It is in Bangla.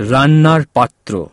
রান্নার পাত্র।